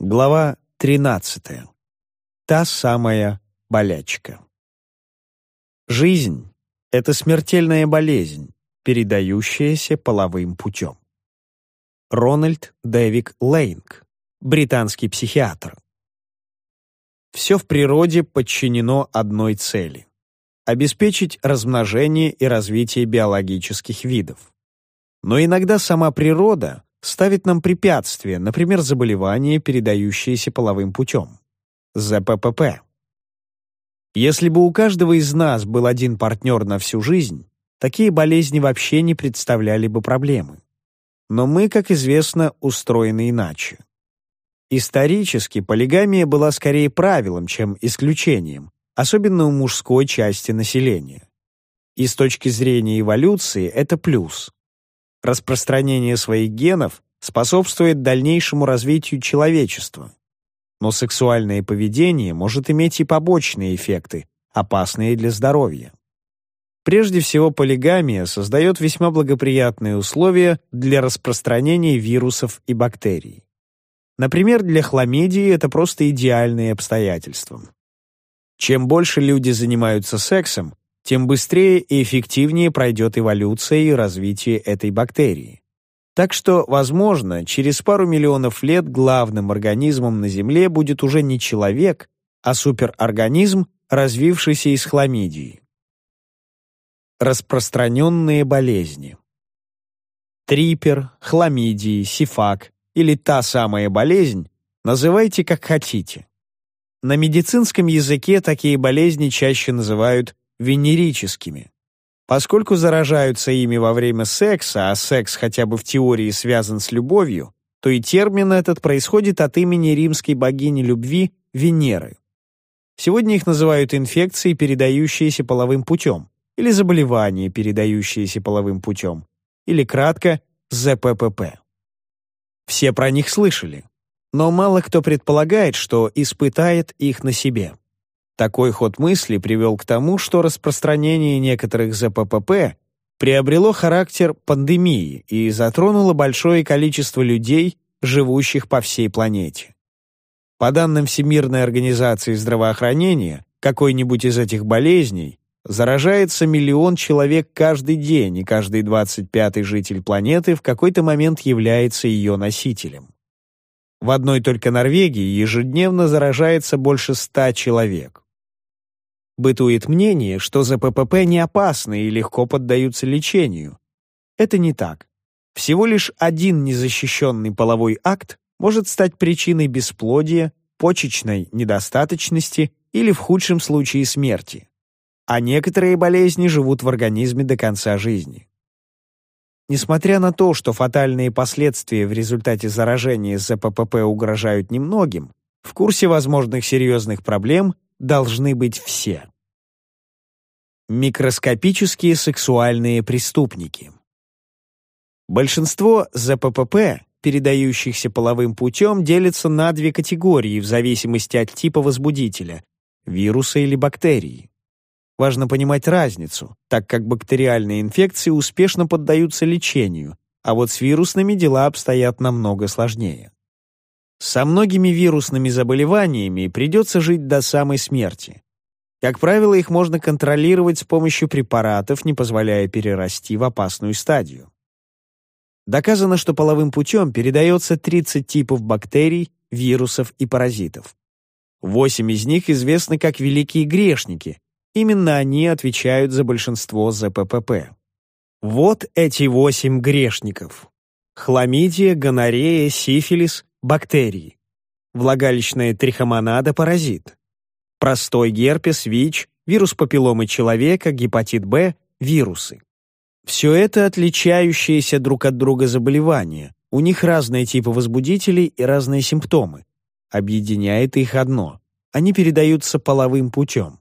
Глава 13. Та самая болячка. Жизнь — это смертельная болезнь, передающаяся половым путем. Рональд Дэвик Лейнг, британский психиатр. Все в природе подчинено одной цели — обеспечить размножение и развитие биологических видов. Но иногда сама природа ставит нам препятствия, например, заболевания, передающиеся половым путем. ЗППП. Если бы у каждого из нас был один партнер на всю жизнь, такие болезни вообще не представляли бы проблемы. Но мы, как известно, устроены иначе. Исторически полигамия была скорее правилом, чем исключением, особенно у мужской части населения. И с точки зрения эволюции это плюс. Распространение своих генов способствует дальнейшему развитию человечества. Но сексуальное поведение может иметь и побочные эффекты, опасные для здоровья. Прежде всего, полигамия создает весьма благоприятные условия для распространения вирусов и бактерий. Например, для хламидии это просто идеальные обстоятельства. Чем больше люди занимаются сексом, тем быстрее и эффективнее пройдет эволюция и развитие этой бактерии. Так что, возможно, через пару миллионов лет главным организмом на Земле будет уже не человек, а суперорганизм, развившийся из хламидии. Распространенные болезни. Трипер, хламидии, сифак или та самая болезнь, называйте как хотите. На медицинском языке такие болезни чаще называют венерическими. Поскольку заражаются ими во время секса, а секс хотя бы в теории связан с любовью, то и термин этот происходит от имени римской богини любви Венеры. Сегодня их называют инфекции, передающиеся половым путем, или заболевания, передающиеся половым путем, или кратко ЗППП. Все про них слышали, но мало кто предполагает, что испытает их на себе. Такой ход мысли привел к тому, что распространение некоторых ЗППП приобрело характер пандемии и затронуло большое количество людей, живущих по всей планете. По данным Всемирной организации здравоохранения, какой-нибудь из этих болезней заражается миллион человек каждый день, и каждый 25-й житель планеты в какой-то момент является ее носителем. В одной только Норвегии ежедневно заражается больше 100 человек. Бытует мнение, что ЗППП не опасны и легко поддаются лечению. Это не так. Всего лишь один незащищенный половой акт может стать причиной бесплодия, почечной недостаточности или в худшем случае смерти. А некоторые болезни живут в организме до конца жизни. Несмотря на то, что фатальные последствия в результате заражения ЗППП угрожают немногим, в курсе возможных серьезных проблем должны быть все. Микроскопические сексуальные преступники. Большинство ЗППП, передающихся половым путем, делятся на две категории в зависимости от типа возбудителя – вируса или бактерии. Важно понимать разницу, так как бактериальные инфекции успешно поддаются лечению, а вот с вирусными дела обстоят намного сложнее. Со многими вирусными заболеваниями придется жить до самой смерти. Как правило, их можно контролировать с помощью препаратов, не позволяя перерасти в опасную стадию. Доказано, что половым путем передается 30 типов бактерий, вирусов и паразитов. Восемь из них известны как великие грешники. Именно они отвечают за большинство ЗППП. Вот эти восемь грешников. Хламидия, гонорея, сифилис, бактерии. Влагалищная трихомонада – паразит. Простой герпес, ВИЧ, вирус папилломы человека, гепатит Б, вирусы. Все это отличающиеся друг от друга заболевания. У них разные типы возбудителей и разные симптомы. Объединяет их одно. Они передаются половым путем.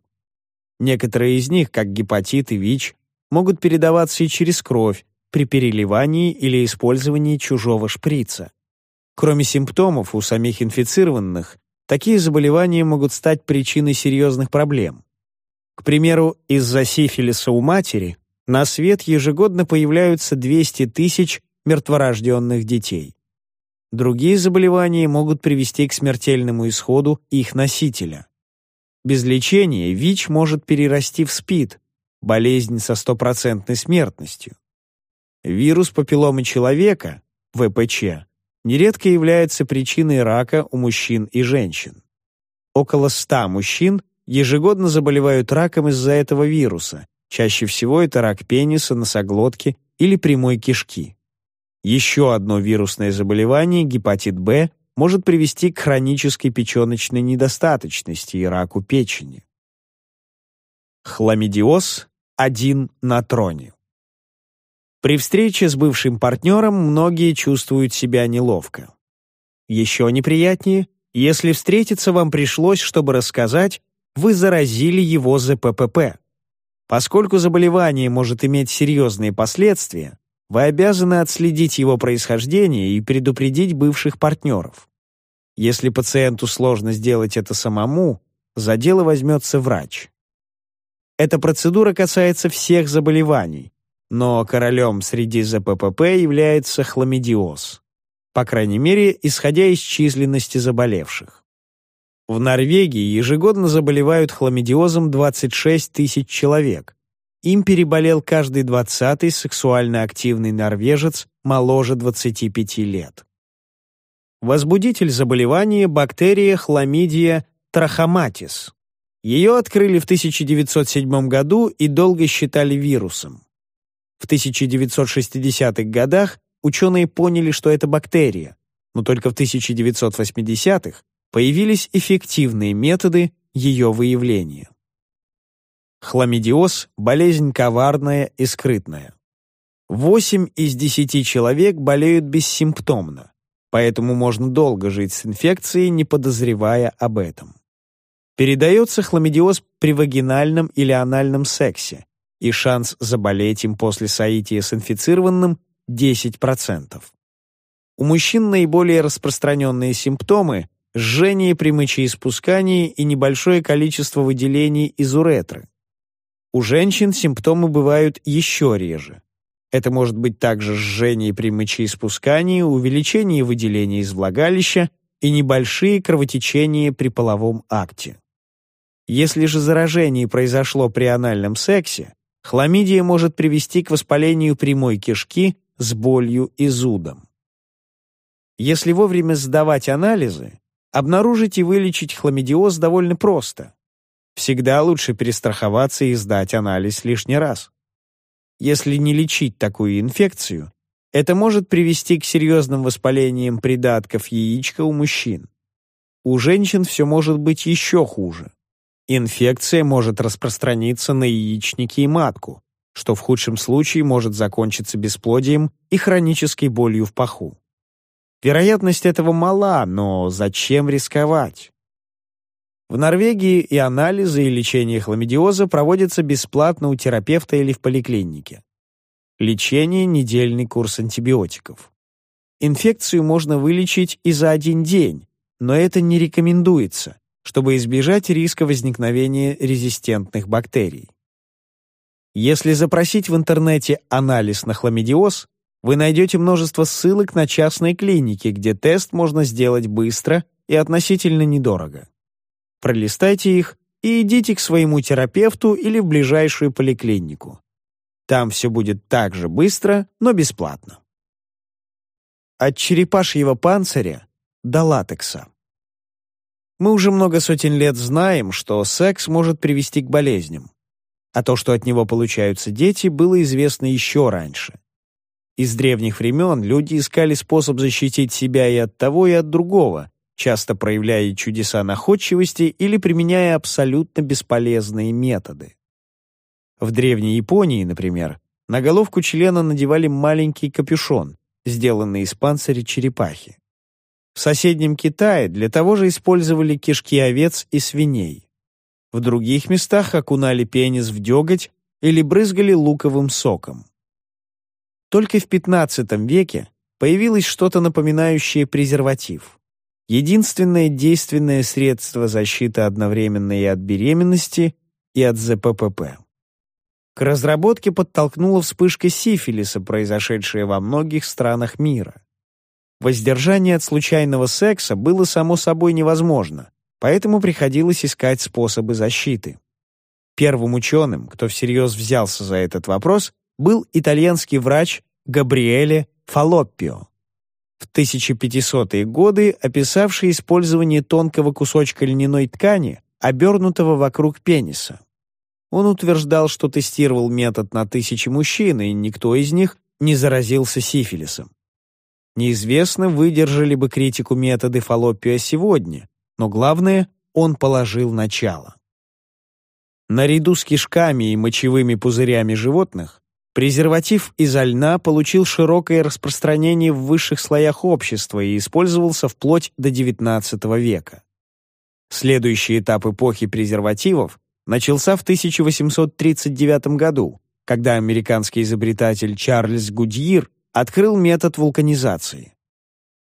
Некоторые из них, как гепатит и ВИЧ, могут передаваться и через кровь, при переливании или использовании чужого шприца. Кроме симптомов, у самих инфицированных такие заболевания могут стать причиной серьезных проблем. К примеру, из-за сифилиса у матери на свет ежегодно появляются 200 тысяч мертворожденных детей. другие заболевания могут привести к смертельному исходу их носителя. Без лечения ВИЧ может перерасти в СПИД, болезнь со стопроцентной смертностью. Вирус папилломы человека, ВПЧ, нередко является причиной рака у мужчин и женщин. Около 100 мужчин ежегодно заболевают раком из-за этого вируса, чаще всего это рак пениса, носоглотки или прямой кишки. Еще одно вирусное заболевание, гепатит Б, может привести к хронической печеночной недостаточности и раку печени. Хламидиоз один на троне. При встрече с бывшим партнером многие чувствуют себя неловко. Еще неприятнее, если встретиться вам пришлось, чтобы рассказать, вы заразили его ЗППП. Поскольку заболевание может иметь серьезные последствия, вы обязаны отследить его происхождение и предупредить бывших партнеров. Если пациенту сложно сделать это самому, за дело возьмется врач. Эта процедура касается всех заболеваний, но королем среди ЗППП является хламидиоз, по крайней мере, исходя из численности заболевших. В Норвегии ежегодно заболевают хламидиозом 26 тысяч человек, им переболел каждый двадцатый сексуально активный норвежец моложе 25 лет. Возбудитель заболевания – бактерия хламидия трахоматис. Ее открыли в 1907 году и долго считали вирусом. В 1960-х годах ученые поняли, что это бактерия, но только в 1980-х появились эффективные методы ее выявления. Хламидиоз – болезнь коварная и скрытная. Восемь из десяти человек болеют бессимптомно, поэтому можно долго жить с инфекцией, не подозревая об этом. Передается хламидиоз при вагинальном или анальном сексе, и шанс заболеть им после соития с инфицированным – 10%. У мужчин наиболее распространенные симптомы – жжение при мочеиспускании и небольшое количество выделений из уретры. У женщин симптомы бывают еще реже. Это может быть также жжение при мочеиспускании, увеличение выделения из влагалища и небольшие кровотечения при половом акте. Если же заражение произошло при анальном сексе, хламидия может привести к воспалению прямой кишки с болью и зудом. Если вовремя сдавать анализы, обнаружить и вылечить хламидиоз довольно просто. Всегда лучше перестраховаться и сдать анализ лишний раз. Если не лечить такую инфекцию, это может привести к серьезным воспалениям придатков яичка у мужчин. У женщин все может быть еще хуже. Инфекция может распространиться на яичники и матку, что в худшем случае может закончиться бесплодием и хронической болью в паху. Вероятность этого мала, но зачем рисковать? В Норвегии и анализы, и лечение хламидиоза проводятся бесплатно у терапевта или в поликлинике. Лечение – недельный курс антибиотиков. Инфекцию можно вылечить и за один день, но это не рекомендуется, чтобы избежать риска возникновения резистентных бактерий. Если запросить в интернете анализ на хламидиоз, вы найдете множество ссылок на частные клиники, где тест можно сделать быстро и относительно недорого пролистайте их и идите к своему терапевту или в ближайшую поликлинику. Там все будет так же быстро, но бесплатно. От черепашьего панциря до латекса. Мы уже много сотен лет знаем, что секс может привести к болезням. А то, что от него получаются дети, было известно еще раньше. Из древних времен люди искали способ защитить себя и от того, и от другого, часто проявляя чудеса находчивости или применяя абсолютно бесполезные методы. В Древней Японии, например, на головку члена надевали маленький капюшон, сделанный из панциря черепахи. В соседнем Китае для того же использовали кишки овец и свиней. В других местах окунали пенис в деготь или брызгали луковым соком. Только в XV веке появилось что-то напоминающее презерватив единственное действенное средство защиты одновременно и от беременности, и от ЗППП. К разработке подтолкнула вспышка сифилиса, произошедшая во многих странах мира. Воздержание от случайного секса было само собой невозможно, поэтому приходилось искать способы защиты. Первым ученым, кто всерьез взялся за этот вопрос, был итальянский врач Габриэле Фалоппио. В 1500-е годы описавший использование тонкого кусочка льняной ткани, обернутого вокруг пениса. Он утверждал, что тестировал метод на тысячи мужчин, и никто из них не заразился сифилисом. Неизвестно, выдержали бы критику методы Фалопия сегодня, но главное, он положил начало. Наряду с кишками и мочевыми пузырями животных, презерватив изо льна получил широкое распространение в высших слоях общества и использовался вплоть до XIX века. Следующий этап эпохи презервативов начался в 1839 году, когда американский изобретатель Чарльз Гудьир открыл метод вулканизации.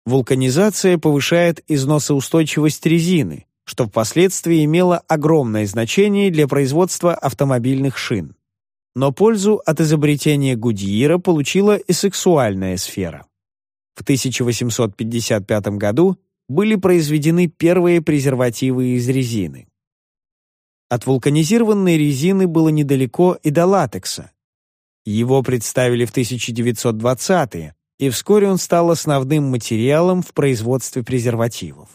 Вулканизация повышает износоустойчивость резины, что впоследствии имело огромное значение для производства автомобильных шин. Но пользу от изобретения Гудьира получила и сексуальная сфера. В 1855 году были произведены первые презервативы из резины. От вулканизированной резины было недалеко и до латекса. Его представили в 1920-е, и вскоре он стал основным материалом в производстве презервативов.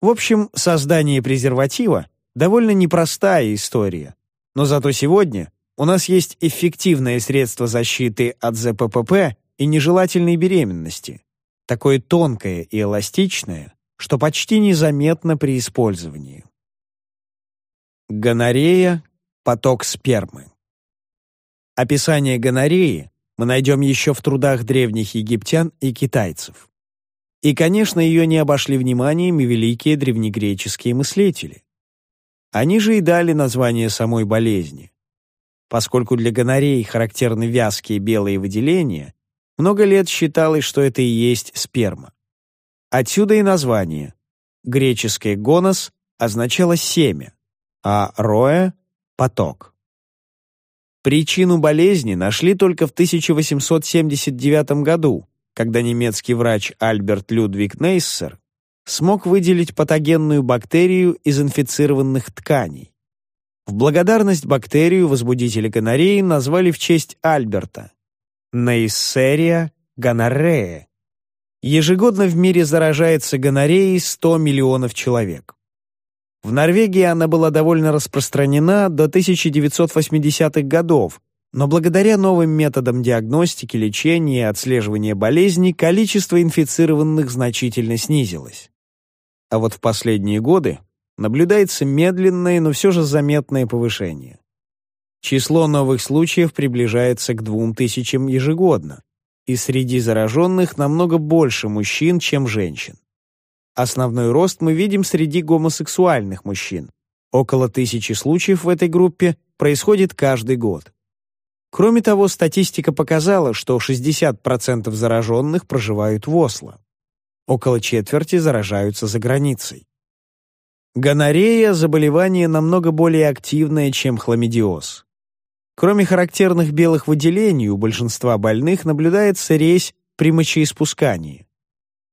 В общем, создание презерватива — довольно непростая история, но зато сегодня у нас есть эффективное средство защиты от ЗППП и нежелательной беременности, такое тонкое и эластичное, что почти незаметно при использовании. Гонорея – поток спермы. Описание гонореи мы найдем еще в трудах древних египтян и китайцев. И, конечно, ее не обошли вниманием и великие древнегреческие мыслители. Они же и дали название самой болезни. Поскольку для гонореи характерны вязкие белые выделения, много лет считалось, что это и есть сперма. Отсюда и название. Греческое «гонос» означало «семя», а роя — поток. Причину болезни нашли только в 1879 году, когда немецкий врач Альберт Людвиг Нейссер смог выделить патогенную бактерию из инфицированных тканей. В благодарность бактерию возбудители гонореи назвали в честь Альберта – Нейссерия гонорея. Ежегодно в мире заражается гонореей 100 миллионов человек. В Норвегии она была довольно распространена до 1980-х годов, но благодаря новым методам диагностики, лечения и отслеживания болезней количество инфицированных значительно снизилось. А вот в последние годы наблюдается медленное, но все же заметное повышение. Число новых случаев приближается к двум тысячам ежегодно, и среди зараженных намного больше мужчин, чем женщин. Основной рост мы видим среди гомосексуальных мужчин. Около тысячи случаев в этой группе происходит каждый год. Кроме того, статистика показала, что 60% зараженных проживают в Осло. Около четверти заражаются за границей. Гонорея – заболевание намного более активное, чем хламидиоз. Кроме характерных белых выделений, у большинства больных наблюдается резь при мочеиспускании.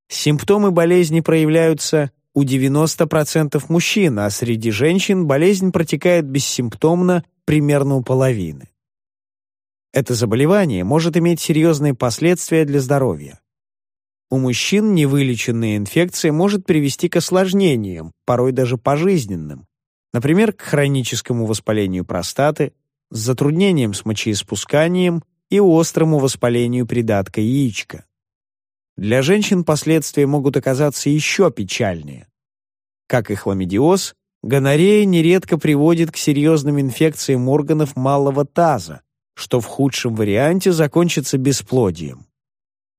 Симптомы болезни проявляются у 90% мужчин, а среди женщин болезнь протекает бессимптомно примерно у половины. Это заболевание может иметь серьезные последствия для здоровья. У мужчин невылеченная инфекция может привести к осложнениям, порой даже пожизненным, например, к хроническому воспалению простаты, с затруднением с мочеиспусканием и острому воспалению придатка яичка. Для женщин последствия могут оказаться еще печальнее. Как и хламидиоз, гонорея нередко приводит к серьезным инфекциям органов малого таза, что в худшем варианте закончится бесплодием.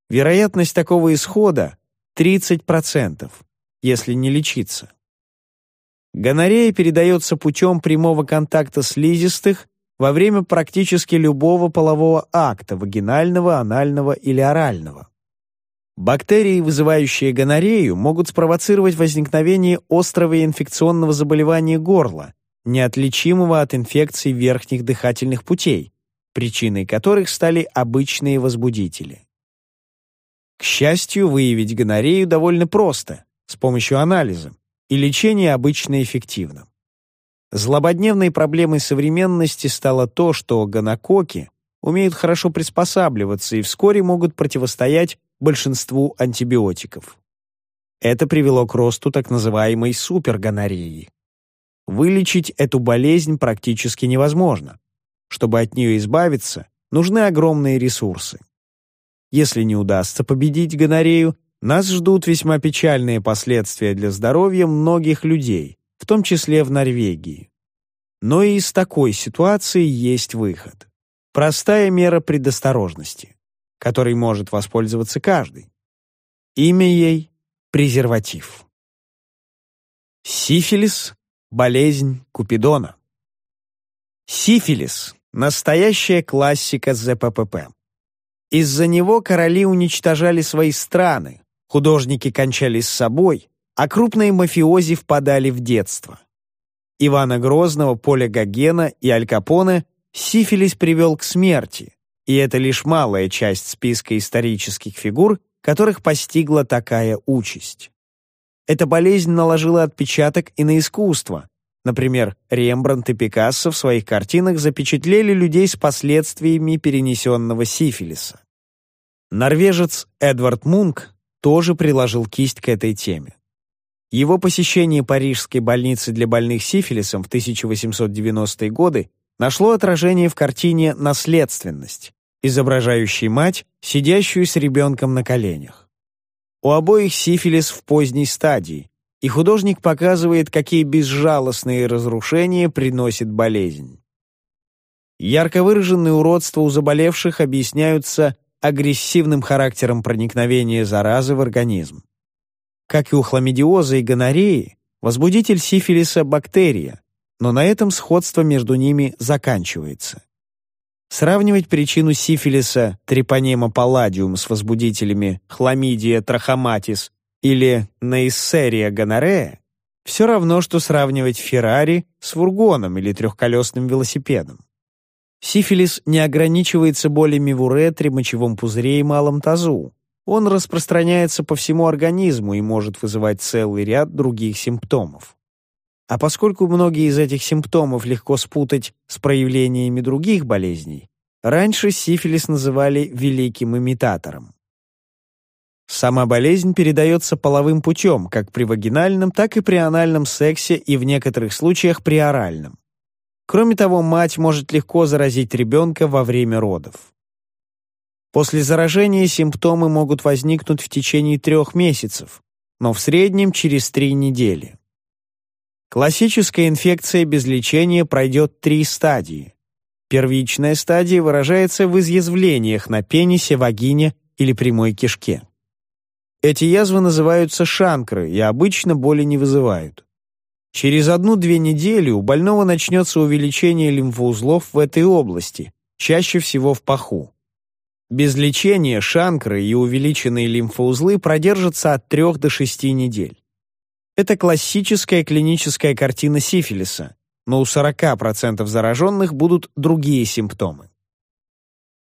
Вероятность такого исхода 30%, если не лечиться. Гонорея передается путем прямого контакта слизистых во время практически любого полового акта, вагинального, анального или орального. Бактерии, вызывающие гонорею, могут спровоцировать возникновение острого инфекционного заболевания горла, неотличимого от инфекций верхних дыхательных путей, причиной которых стали обычные возбудители. К счастью, выявить гонорею довольно просто, с помощью анализа, и лечение обычно эффективно. Злободневной проблемой современности стало то, что гонококи умеют хорошо приспосабливаться и вскоре могут противостоять большинству антибиотиков. Это привело к росту так называемой супергонореи. Вылечить эту болезнь практически невозможно. Чтобы от нее избавиться, нужны огромные ресурсы. Если не удастся победить гонорею, нас ждут весьма печальные последствия для здоровья многих людей, в том числе в Норвегии. Но и из такой ситуации есть выход. Простая мера предосторожности, которой может воспользоваться каждый. Имя ей – презерватив. Сифилис – болезнь Купидона. Сифилис – настоящая классика ЗППП. Из-за него короли уничтожали свои страны, художники кончали с собой, а крупные мафиози впадали в детство. Ивана Грозного, Поля Гогена и Аль Капоне сифилис привел к смерти, и это лишь малая часть списка исторических фигур, которых постигла такая участь. Эта болезнь наложила отпечаток и на искусство. Например, Рембрандт и Пикассо в своих картинах запечатлели людей с последствиями перенесенного сифилиса. Норвежец Эдвард Мунк тоже приложил кисть к этой теме. Его посещение парижской больницы для больных сифилисом в 1890-е годы нашло отражение в картине «Наследственность», изображающей мать, сидящую с ребенком на коленях. У обоих сифилис в поздней стадии, и художник показывает, какие безжалостные разрушения приносит болезнь. Ярко выраженные уродства у заболевших объясняются агрессивным характером проникновения заразы в организм. Как и у хламидиоза и гонореи, возбудитель сифилиса – бактерия, но на этом сходство между ними заканчивается. Сравнивать причину сифилиса трипанема палладиум с возбудителями хламидия трахоматис или неиссерия гонорея все равно, что сравнивать Феррари с фургоном или трехколесным велосипедом. Сифилис не ограничивается болями в уретре, мочевом пузыре и малом тазу. Он распространяется по всему организму и может вызывать целый ряд других симптомов. А поскольку многие из этих симптомов легко спутать с проявлениями других болезней, раньше сифилис называли великим имитатором. Сама болезнь передается половым путем, как при вагинальном, так и при анальном сексе и в некоторых случаях при оральном. Кроме того, мать может легко заразить ребенка во время родов. После заражения симптомы могут возникнуть в течение трех месяцев, но в среднем через три недели. Классическая инфекция без лечения пройдет три стадии. Первичная стадия выражается в изъязвлениях на пенисе, вагине или прямой кишке. Эти язвы называются шанкры и обычно боли не вызывают. Через одну-две недели у больного начнется увеличение лимфоузлов в этой области, чаще всего в паху. Без лечения шанкры и увеличенные лимфоузлы продержатся от 3 до 6 недель. Это классическая клиническая картина сифилиса, но у 40% зараженных будут другие симптомы.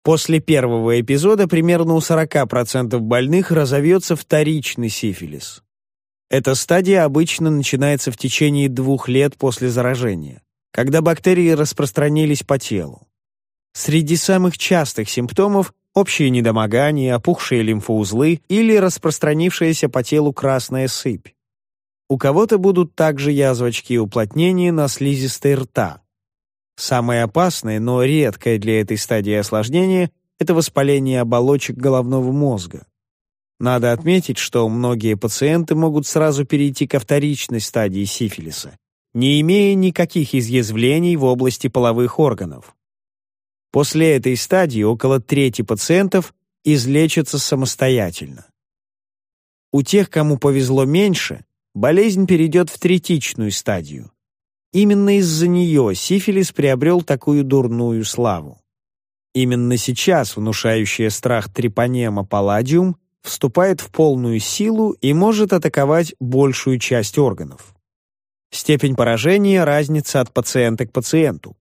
После первого эпизода примерно у 40% больных разовьется вторичный сифилис. Эта стадия обычно начинается в течение двух лет после заражения, когда бактерии распространились по телу. Среди самых частых симптомов общее недомогание, опухшие лимфоузлы или распространившаяся по телу красная сыпь. У кого-то будут также язвочки и уплотнения на слизистой рта. Самое опасное, но редкое для этой стадии осложнения – это воспаление оболочек головного мозга. Надо отметить, что многие пациенты могут сразу перейти ко вторичной стадии сифилиса, не имея никаких изъязвлений в области половых органов. После этой стадии около трети пациентов излечатся самостоятельно. У тех, кому повезло меньше, болезнь перейдет в третичную стадию. Именно из-за нее сифилис приобрел такую дурную славу. Именно сейчас внушающая страх трипанема палладиум вступает в полную силу и может атаковать большую часть органов. Степень поражения – разница от пациента к пациенту.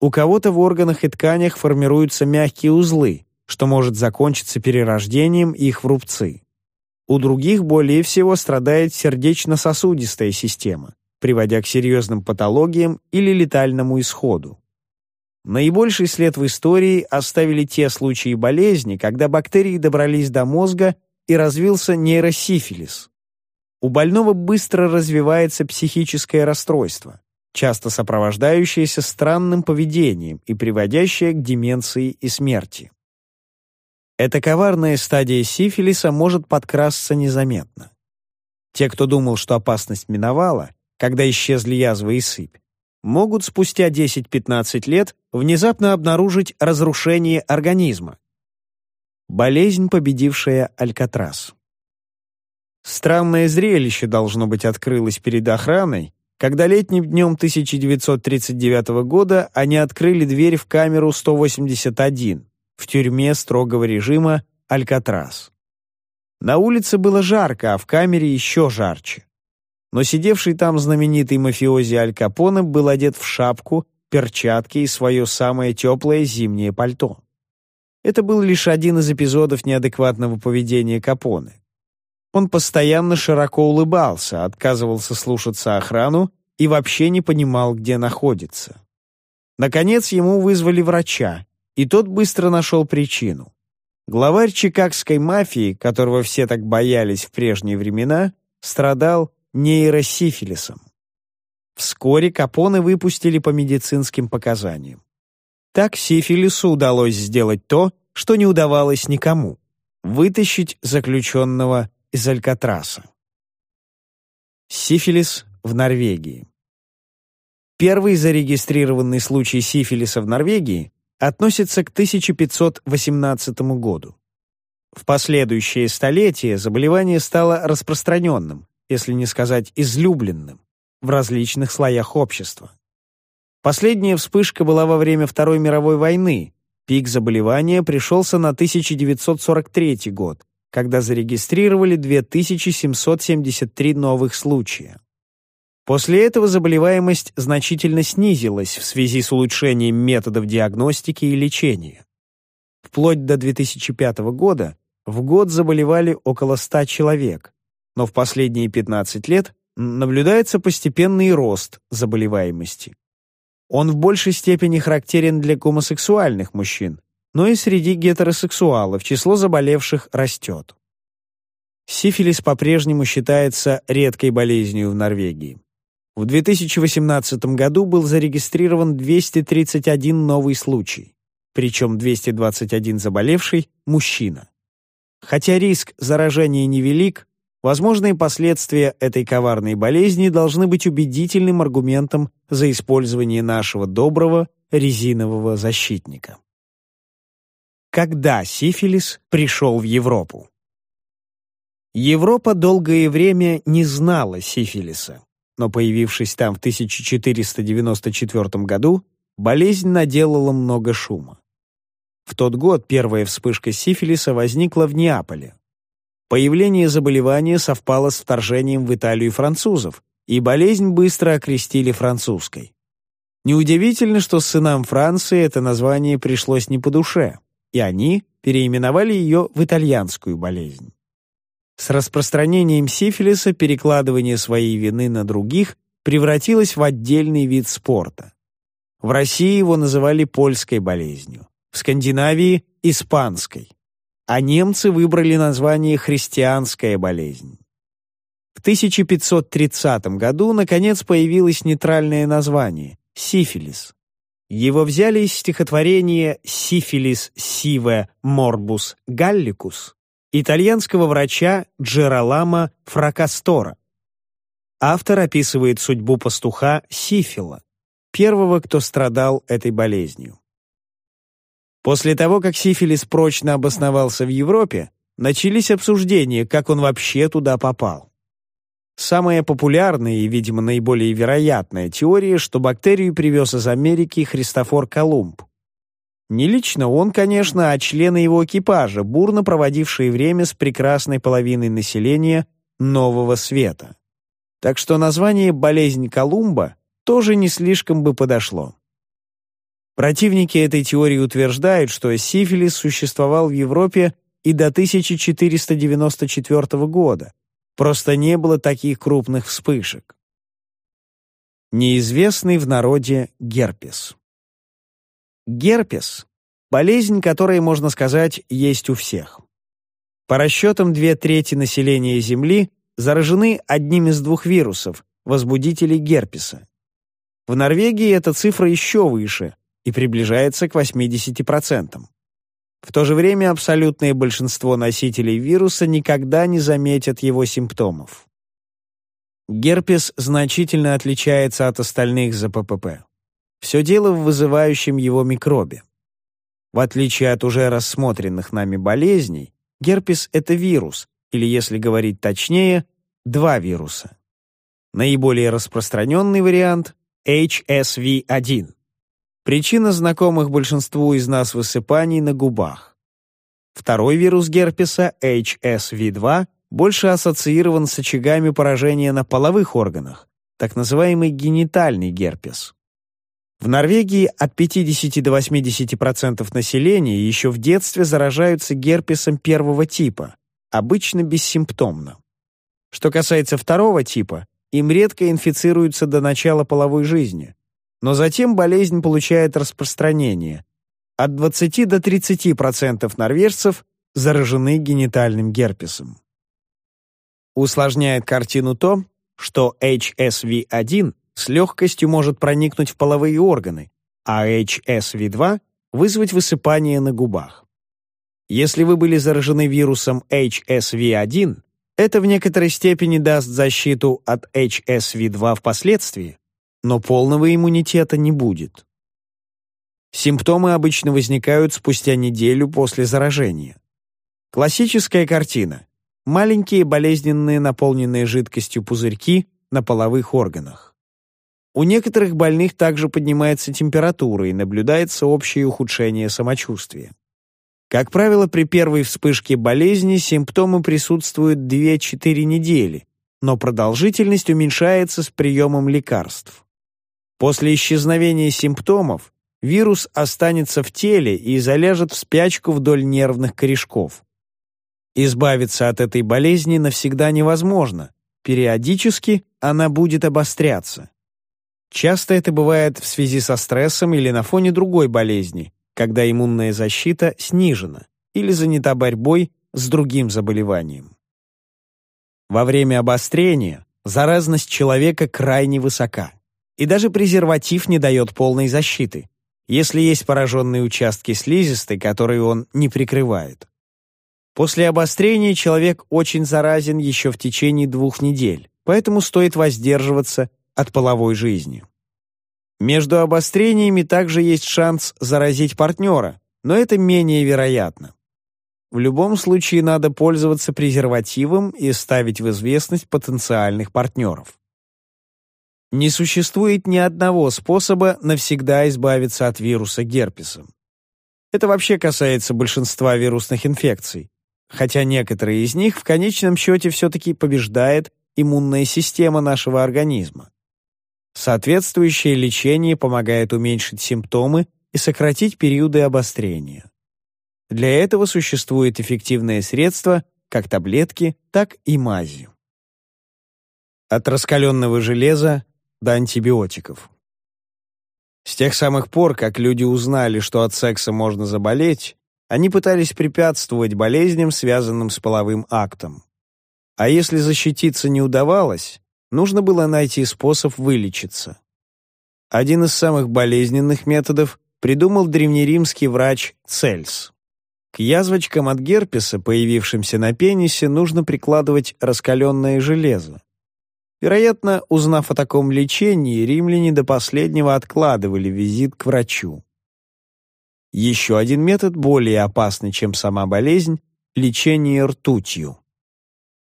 У кого-то в органах и тканях формируются мягкие узлы, что может закончиться перерождением их в рубцы. У других более всего страдает сердечно-сосудистая система, приводя к серьезным патологиям или летальному исходу. Наибольший след в истории оставили те случаи болезни, когда бактерии добрались до мозга и развился нейросифилис. У больного быстро развивается психическое расстройство, часто сопровождающееся странным поведением и приводящее к деменции и смерти. Эта коварная стадия сифилиса может подкрасться незаметно. Те, кто думал, что опасность миновала, когда исчезли язвы и сыпь, могут спустя 10-15 лет внезапно обнаружить разрушение организма. Болезнь, победившая Алькатрас. Странное зрелище, должно быть, открылось перед охраной, когда летним днем 1939 года они открыли дверь в камеру 181 в тюрьме строгого режима Алькатрас. На улице было жарко, а в камере еще жарче но сидевший там знаменитый мафиози Аль Капоне был одет в шапку, перчатки и свое самое теплое зимнее пальто. Это был лишь один из эпизодов неадекватного поведения Капоне. Он постоянно широко улыбался, отказывался слушаться охрану и вообще не понимал, где находится. Наконец ему вызвали врача, и тот быстро нашел причину. Главарь чикагской мафии, которого все так боялись в прежние времена, страдал нейросифилисом. Вскоре Капоне выпустили по медицинским показаниям. Так сифилису удалось сделать то, что не удавалось никому — вытащить заключенного из Алькатраса. Сифилис в Норвегии. Первый зарегистрированный случай сифилиса в Норвегии относится к 1518 году. В последующее столетие заболевание стало распространенным, если не сказать излюбленным, в различных слоях общества. Последняя вспышка была во время Второй мировой войны. Пик заболевания пришелся на 1943 год, когда зарегистрировали 2773 новых случая. После этого заболеваемость значительно снизилась в связи с улучшением методов диагностики и лечения. Вплоть до 2005 года в год заболевали около 100 человек, но в последние 15 лет наблюдается постепенный рост заболеваемости. Он в большей степени характерен для гомосексуальных мужчин, но и среди гетеросексуалов число заболевших растет. Сифилис по-прежнему считается редкой болезнью в Норвегии. В 2018 году был зарегистрирован 231 новый случай, причем 221 заболевший – мужчина. Хотя риск заражения невелик, Возможные последствия этой коварной болезни должны быть убедительным аргументом за использование нашего доброго резинового защитника. Когда сифилис пришел в Европу? Европа долгое время не знала сифилиса, но появившись там в 1494 году, болезнь наделала много шума. В тот год первая вспышка сифилиса возникла в Неаполе, Появление заболевания совпало с вторжением в Италию французов, и болезнь быстро окрестили французской. Неудивительно, что сынам Франции это название пришлось не по душе, и они переименовали ее в итальянскую болезнь. С распространением сифилиса перекладывание своей вины на других превратилось в отдельный вид спорта. В России его называли польской болезнью, в Скандинавии – испанской а немцы выбрали название «христианская болезнь». В 1530 году, наконец, появилось нейтральное название – сифилис. Его взяли из стихотворения «Сифилис сиве морбус галликус» итальянского врача Джералама Фракастора. Автор описывает судьбу пастуха Сифила, первого, кто страдал этой болезнью. После того, как сифилис прочно обосновался в Европе, начались обсуждения, как он вообще туда попал. Самая популярная и, видимо, наиболее вероятная теория, что бактерию привез из Америки Христофор Колумб. Не лично он, конечно, а члены его экипажа, бурно проводившие время с прекрасной половиной населения Нового Света. Так что название «болезнь Колумба» тоже не слишком бы подошло. Противники этой теории утверждают, что сифилис существовал в Европе и до 1494 года, просто не было таких крупных вспышек. Неизвестный в народе герпес. Герпес – болезнь, которая, можно сказать, есть у всех. По расчетам, две трети населения Земли заражены одним из двух вирусов, возбудителей герпеса. В Норвегии эта цифра еще выше и приближается к 80%. В то же время абсолютное большинство носителей вируса никогда не заметят его симптомов. Герпес значительно отличается от остальных ЗППП. Все дело в вызывающем его микробе. В отличие от уже рассмотренных нами болезней, герпес — это вирус, или, если говорить точнее, два вируса. Наиболее распространенный вариант — HSV-1. Причина знакомых большинству из нас высыпаний на губах. Второй вирус герпеса, HSV-2, больше ассоциирован с очагами поражения на половых органах, так называемый генитальный герпес. В Норвегии от 50 до 80% населения еще в детстве заражаются герпесом первого типа, обычно бессимптомно. Что касается второго типа, им редко инфицируются до начала половой жизни, но затем болезнь получает распространение. От 20 до 30% норвежцев заражены генитальным герпесом. Усложняет картину то, что HSV-1 с легкостью может проникнуть в половые органы, а HSV-2 вызвать высыпание на губах. Если вы были заражены вирусом HSV-1, это в некоторой степени даст защиту от HSV-2 впоследствии, но полного иммунитета не будет. Симптомы обычно возникают спустя неделю после заражения. Классическая картина маленькие болезненные наполненные жидкостью пузырьки на половых органах. У некоторых больных также поднимается температура и наблюдается общее ухудшение самочувствия. Как правило, при первой вспышке болезни симптомы присутствуют 2-4 недели, но продолжительность уменьшается с приемом лекарств. После исчезновения симптомов вирус останется в теле и заляжет в спячку вдоль нервных корешков. Избавиться от этой болезни навсегда невозможно. Периодически она будет обостряться. Часто это бывает в связи со стрессом или на фоне другой болезни, когда иммунная защита снижена или занята борьбой с другим заболеванием. Во время обострения заразность человека крайне высока, и даже презерватив не дает полной защиты, если есть пораженные участки слизистой, которые он не прикрывает. После обострения человек очень заразен еще в течение двух недель, поэтому стоит воздерживаться от половой жизни. Между обострениями также есть шанс заразить партнера, но это менее вероятно. В любом случае надо пользоваться презервативом и ставить в известность потенциальных партнеров. Не существует ни одного способа навсегда избавиться от вируса герпеса. Это вообще касается большинства вирусных инфекций хотя некоторые из них в конечном счете все-таки побеждает иммунная система нашего организма. Соответствующее лечение помогает уменьшить симптомы и сократить периоды обострения. Для этого существует эффективное средство как таблетки, так и мази. От раскаленного железа до антибиотиков. С тех самых пор, как люди узнали, что от секса можно заболеть, они пытались препятствовать болезням, связанным с половым актом. А если защититься не удавалось, нужно было найти способ вылечиться. Один из самых болезненных методов придумал древнеримский врач Цельс. К язвочкам от герпеса, появившимся на пенисе, нужно прикладывать раскаленное железо. Вероятно, узнав о таком лечении, римляне до последнего откладывали визит к врачу. Еще один метод, более опасный, чем сама болезнь – лечение ртутью.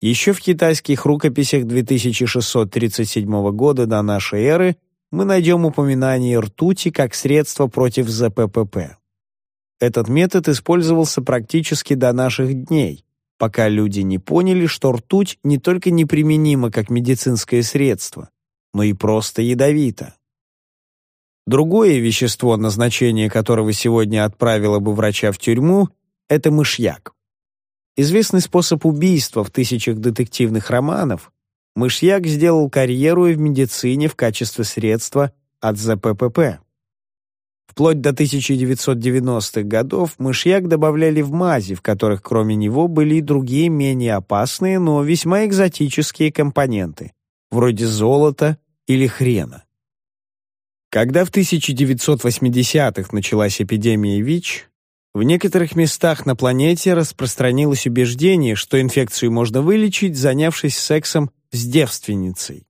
Еще в китайских рукописях 2637 года до нашей эры мы найдем упоминание ртути как средство против ЗППП. Этот метод использовался практически до наших дней, пока люди не поняли, что ртуть не только неприменима как медицинское средство, но и просто ядовита. Другое вещество, назначение которого сегодня отправило бы врача в тюрьму, это мышьяк. Известный способ убийства в тысячах детективных романов, мышьяк сделал карьеру и в медицине в качестве средства от ЗППП. Вплоть до 1990-х годов мышьяк добавляли в мази, в которых кроме него были и другие менее опасные, но весьма экзотические компоненты, вроде золота или хрена. Когда в 1980-х началась эпидемия ВИЧ, в некоторых местах на планете распространилось убеждение, что инфекцию можно вылечить, занявшись сексом с девственницей.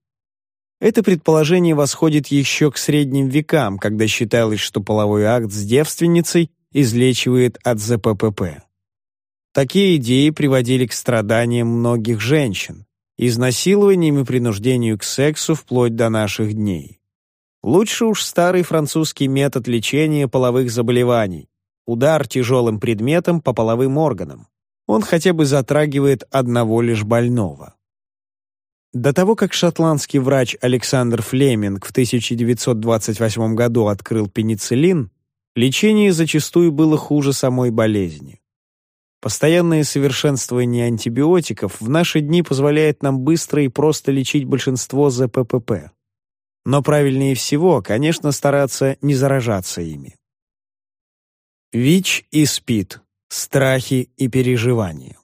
Это предположение восходит еще к средним векам, когда считалось, что половой акт с девственницей излечивает от ЗППП. Такие идеи приводили к страданиям многих женщин, изнасилованиям и принуждению к сексу вплоть до наших дней. Лучше уж старый французский метод лечения половых заболеваний – удар тяжелым предметом по половым органам. Он хотя бы затрагивает одного лишь больного. До того, как шотландский врач Александр Флеминг в 1928 году открыл пенициллин, лечение зачастую было хуже самой болезни. Постоянное совершенствование антибиотиков в наши дни позволяет нам быстро и просто лечить большинство ЗППП. Но правильнее всего, конечно, стараться не заражаться ими. ВИЧ и СПИД. Страхи и переживания.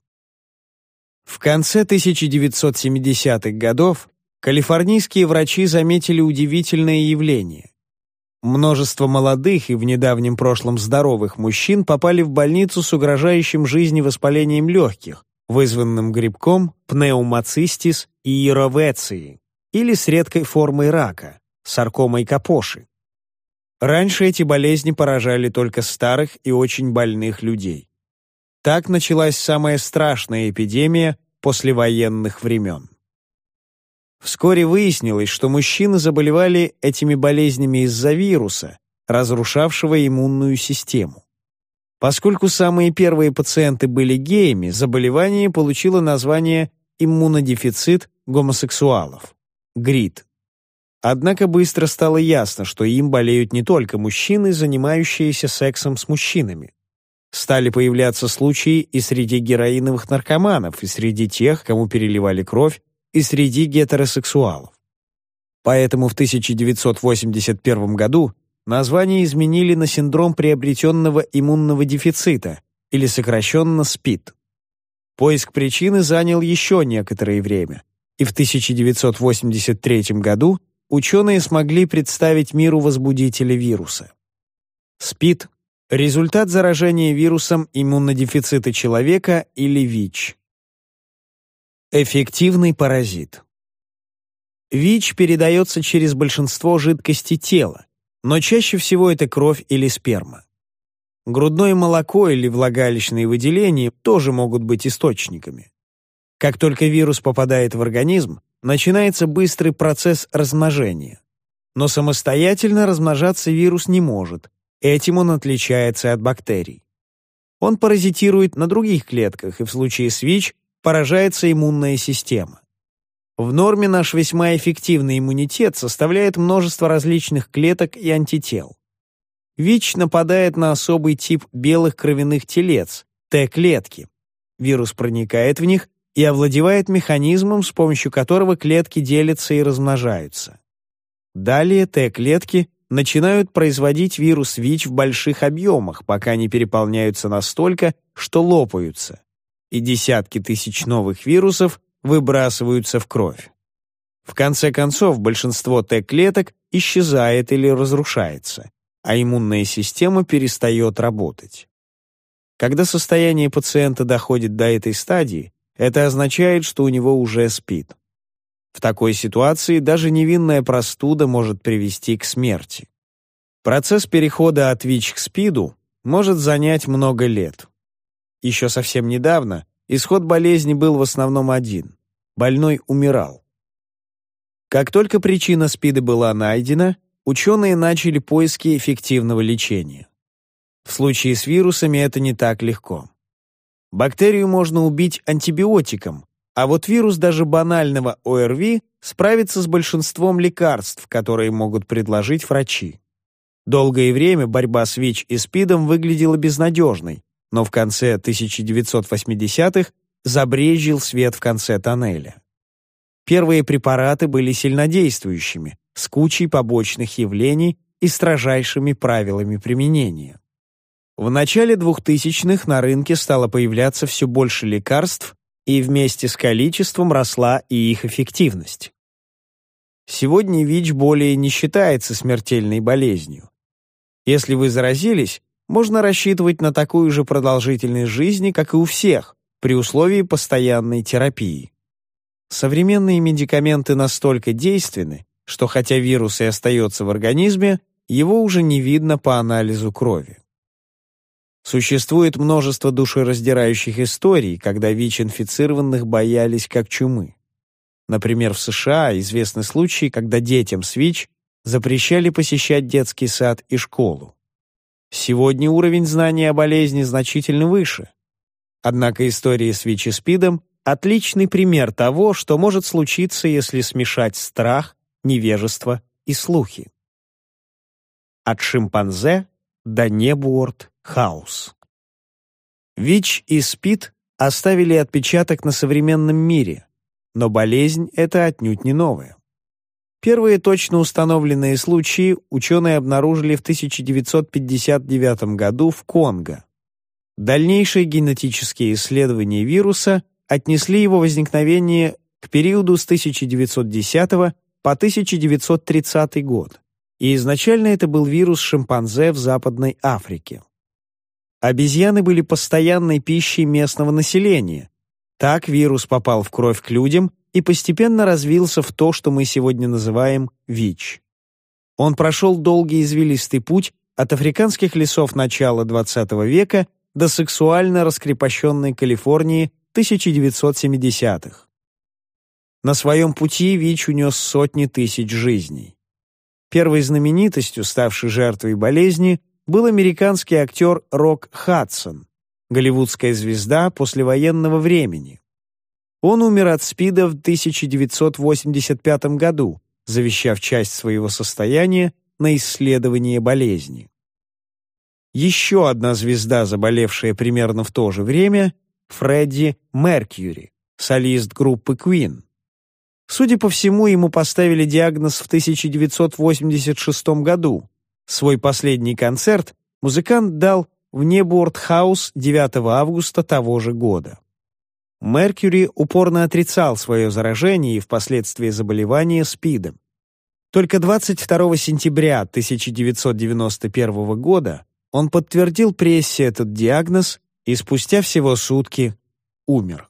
В конце 1970-х годов калифорнийские врачи заметили удивительное явление. Множество молодых и в недавнем прошлом здоровых мужчин попали в больницу с угрожающим жизни воспалением легких, вызванным грибком пнеумоцистис иеровеции или с редкой формой рака, саркомой капоши. Раньше эти болезни поражали только старых и очень больных людей. Так началась самая страшная эпидемия послевоенных времен. Вскоре выяснилось, что мужчины заболевали этими болезнями из-за вируса, разрушавшего иммунную систему. Поскольку самые первые пациенты были геями, заболевание получило название иммунодефицит гомосексуалов – ГРИД. Однако быстро стало ясно, что им болеют не только мужчины, занимающиеся сексом с мужчинами. Стали появляться случаи и среди героиновых наркоманов, и среди тех, кому переливали кровь, и среди гетеросексуалов. Поэтому в 1981 году название изменили на синдром приобретенного иммунного дефицита, или сокращенно СПИД. Поиск причины занял еще некоторое время, и в 1983 году ученые смогли представить миру возбудителя вируса. СПИД Результат заражения вирусом иммунодефицита человека или ВИЧ. Эффективный паразит. ВИЧ передается через большинство жидкости тела, но чаще всего это кровь или сперма. Грудное молоко или влагалищные выделения тоже могут быть источниками. Как только вирус попадает в организм, начинается быстрый процесс размножения. Но самостоятельно размножаться вирус не может, Этим он отличается от бактерий. Он паразитирует на других клетках, и в случае с ВИЧ поражается иммунная система. В норме наш весьма эффективный иммунитет составляет множество различных клеток и антител. ВИЧ нападает на особый тип белых кровяных телец – Т-клетки. Вирус проникает в них и овладевает механизмом, с помощью которого клетки делятся и размножаются. Далее Т-клетки начинают производить вирус ВИЧ в больших объемах, пока не переполняются настолько, что лопаются, и десятки тысяч новых вирусов выбрасываются в кровь. В конце концов, большинство Т-клеток исчезает или разрушается, а иммунная система перестает работать. Когда состояние пациента доходит до этой стадии, это означает, что у него уже спит. В такой ситуации даже невинная простуда может привести к смерти. Процесс перехода от ВИЧ к СПИДу может занять много лет. Еще совсем недавно исход болезни был в основном один – больной умирал. Как только причина СПИДа была найдена, ученые начали поиски эффективного лечения. В случае с вирусами это не так легко. Бактерию можно убить антибиотиком, а вот вирус даже банального ОРВИ справится с большинством лекарств, которые могут предложить врачи. Долгое время борьба с ВИЧ и СПИДом выглядела безнадежной, но в конце 1980-х забрежил свет в конце тоннеля. Первые препараты были сильнодействующими, с кучей побочных явлений и строжайшими правилами применения. В начале 2000-х на рынке стало появляться все больше лекарств, и вместе с количеством росла и их эффективность. Сегодня ВИЧ более не считается смертельной болезнью. Если вы заразились, можно рассчитывать на такую же продолжительность жизни, как и у всех, при условии постоянной терапии. Современные медикаменты настолько действенны, что хотя вирус и остается в организме, его уже не видно по анализу крови. Существует множество душераздирающих историй, когда ВИЧ-инфицированных боялись как чумы. Например, в США известны случаи, когда детям с ВИЧ запрещали посещать детский сад и школу. Сегодня уровень знания о болезни значительно выше. Однако история с ВИЧ и СПИДом – отличный пример того, что может случиться, если смешать страх, невежество и слухи. От шимпанзе до Небуорт Хаус. ВИЧ и СПИД оставили отпечаток на современном мире, но болезнь — это отнюдь не новая. Первые точно установленные случаи ученые обнаружили в 1959 году в Конго. Дальнейшие генетические исследования вируса отнесли его возникновение к периоду с 1910 по 1930 год и изначально это был вирус шимпанзе в Западной Африке. Обезьяны были постоянной пищей местного населения. Так вирус попал в кровь к людям и постепенно развился в то, что мы сегодня называем ВИЧ. Он прошел долгий извилистый путь от африканских лесов начала XX века до сексуально раскрепощенной Калифорнии 1970-х. На своем пути ВИЧ унес сотни тысяч жизней. Первой знаменитостью, ставшей жертвой болезни, был американский актер Рок Хадсон, голливудская звезда послевоенного времени. Он умер от СПИДа в 1985 году, завещав часть своего состояния на исследование болезни. Еще одна звезда, заболевшая примерно в то же время, Фредди Меркьюри, солист группы Queen. Судя по всему, ему поставили диагноз в 1986 году. Свой последний концерт музыкант дал в Небуорт-хаус 9 августа того же года. Меркьюри упорно отрицал свое заражение и впоследствии заболевание СПИДом. Только 22 сентября 1991 года он подтвердил прессе этот диагноз и спустя всего сутки умер.